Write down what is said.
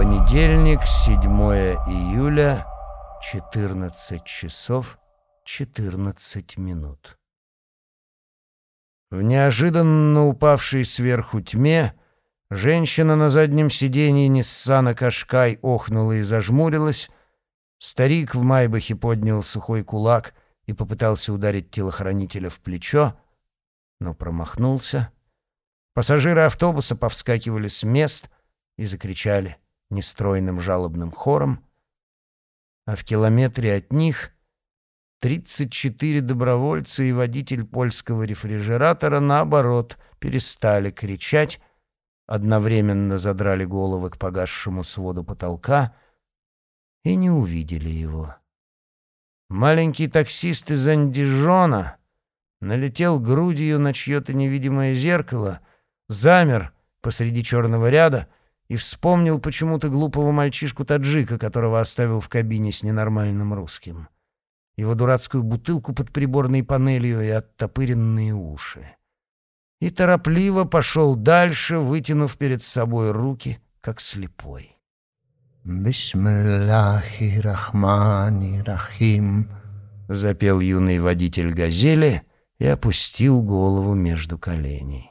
Понедельник, 7 июля, 14 часов 14 минут. В неожиданно упавшей сверху тьме женщина на заднем сиденье Ниссана Кашкай охнула и зажмурилась, старик в майбахе поднял сухой кулак и попытался ударить телохранителя в плечо, но промахнулся. Пассажиры автобуса повскакивали с мест и закричали нестройным жалобным хором, а в километре от них 34 добровольца и водитель польского рефрижератора, наоборот, перестали кричать, одновременно задрали головы к погасшему своду потолка и не увидели его. Маленький таксист из Андижона налетел грудью на чье-то невидимое зеркало, замер посреди черного ряда — и вспомнил почему-то глупого мальчишку-таджика, которого оставил в кабине с ненормальным русским. Его дурацкую бутылку под приборной панелью и оттопыренные уши. И торопливо пошел дальше, вытянув перед собой руки, как слепой. «Бисмиллахи рахмани рахим», — запел юный водитель «Газели» и опустил голову между коленей.